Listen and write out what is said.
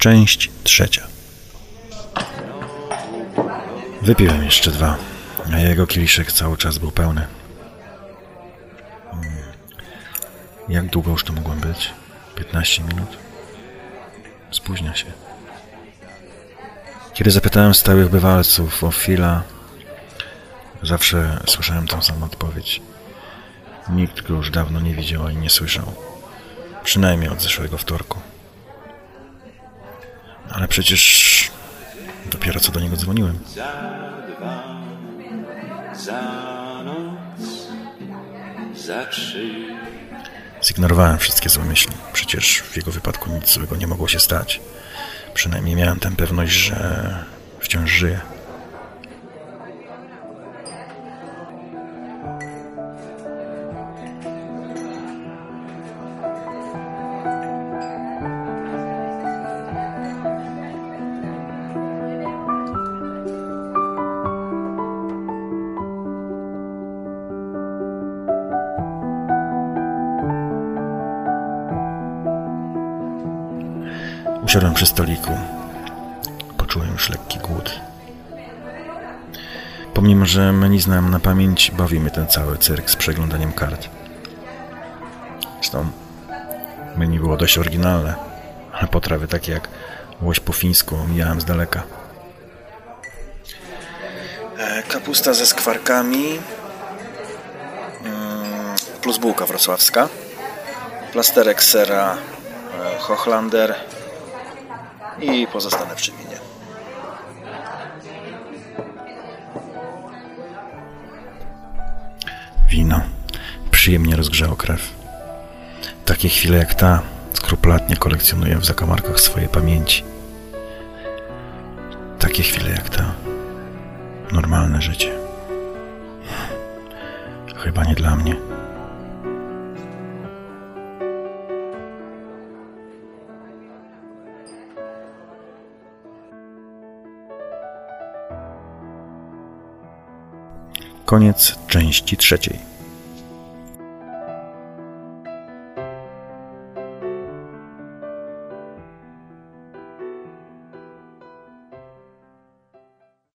Część trzecia. Wypiłem jeszcze dwa, a jego kieliszek cały czas był pełny. Mm. Jak długo już to mogłem być? 15 minut? Spóźnia się. Kiedy zapytałem stałych bywalców o Phila, zawsze słyszałem tą samą odpowiedź. Nikt go już dawno nie widział ani nie słyszał. Przynajmniej od zeszłego wtorku. Ale przecież dopiero co do niego dzwoniłem. za dwa, za noc, za trzy. Zignorowałem wszystkie złe myśli. Przecież w jego wypadku nic złego nie mogło się stać. Przynajmniej miałem tę pewność, że wciąż żyje. Usiadłem przy stoliku. Poczułem już lekki głód. Pomimo, że menu znam na pamięć, bawi mnie ten cały cyrk z przeglądaniem kart. Zresztą menu było dość oryginalne, ale potrawy takie jak łoś po fińsku mijałem z daleka. E, Kapusta ze skwarkami mm, plus bułka wrocławska, plasterek sera e, Hochlander i pozostanę przy winie. Wino przyjemnie rozgrzało krew. Takie chwile jak ta skrupulatnie kolekcjonuję w zakamarkach swojej pamięci. Takie chwile jak ta normalne życie. Chyba nie dla mnie. Koniec części trzeciej.